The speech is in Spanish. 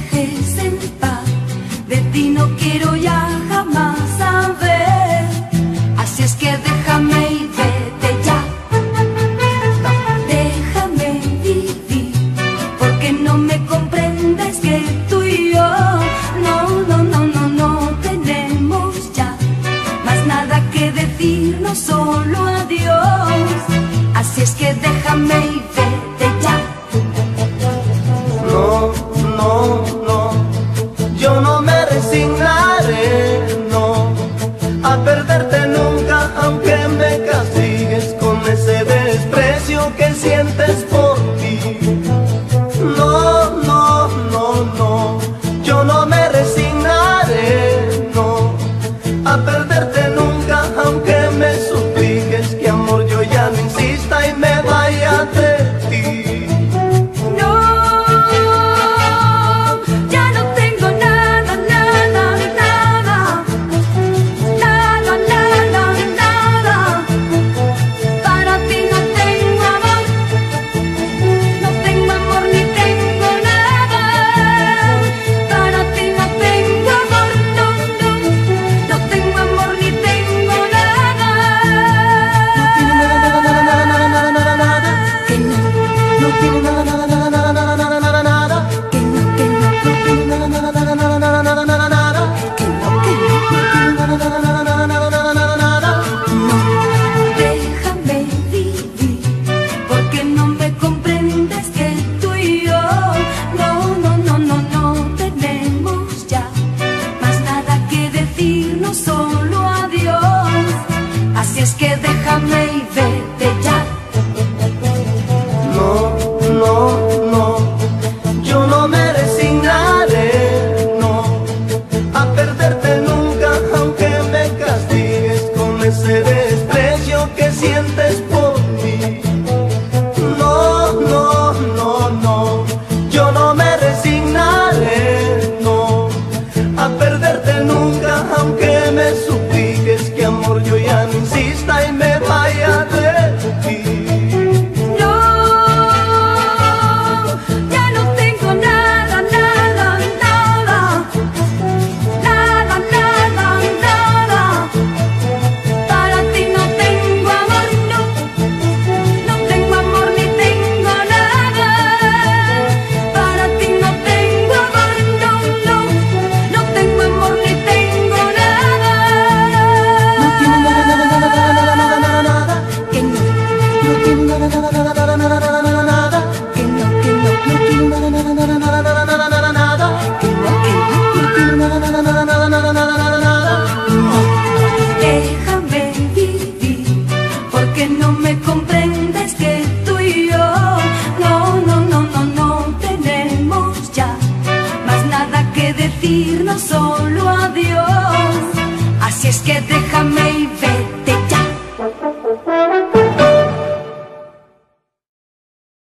dejes en paz, de ti no quiero ya jamás saber. Así es que déjame y vete ya. Déjame vivir, porque no me comprendes que tú y yo no, no, no, no, no tenemos ya más nada que decirnos solo. cariño que sientes por mí. si es que decirnos solo adiós. Así es que déjame ir.